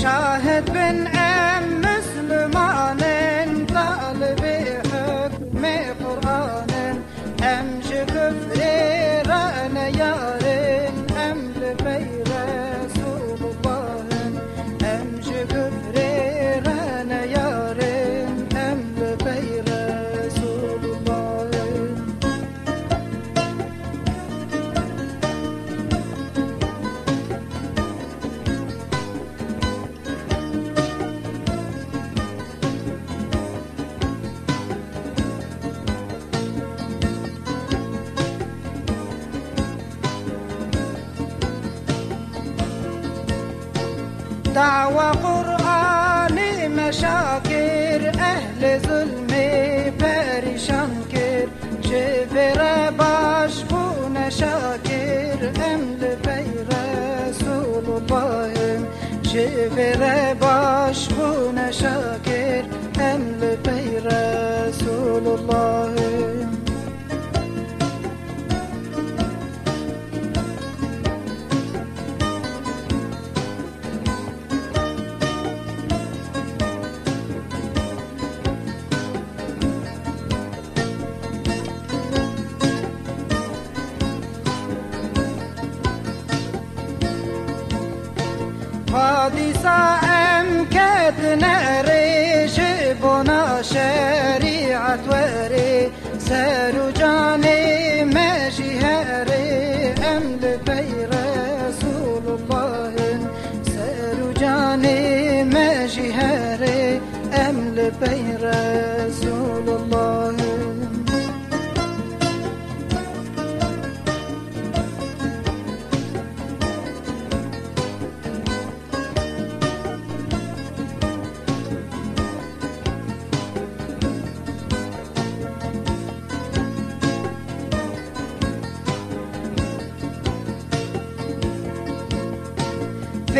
شاهد بن ام مسلمان طالب Dava Kur'an'ı meşakir Ehli zulmü perişankir. Cifire baş bu ne şakir? Emli pey Resulullah'ım Cifire baş bu ne şakir? Emli pey Resulullah'ım ام كد ناري جبنا شريعة وري سارو جاني ماشي هاري ام لبي رسول الله سارو جاني ماشي هاري ام لبي رسول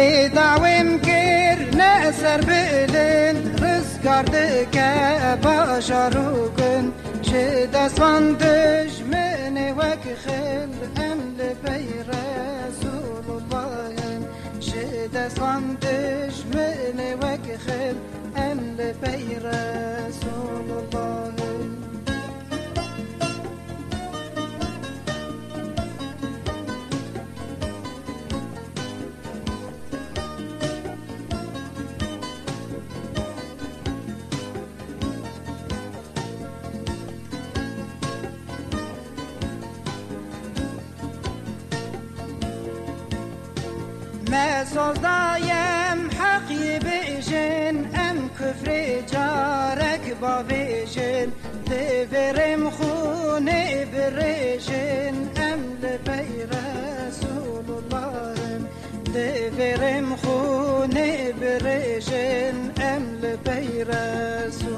في دعوة مكر نأسر بقلن رزقار دكا باشاروكن شد اسوان دجمن وك خل أمل بي رسول الله شد اسوان دجمن وك خل أمل بي رسول الله ما صدايم حق يبيجن ام كفر جارك بابيجن دفرم خوني بريجن ام لبي رسول الله دفرم خوني بريجن ام لبي رسول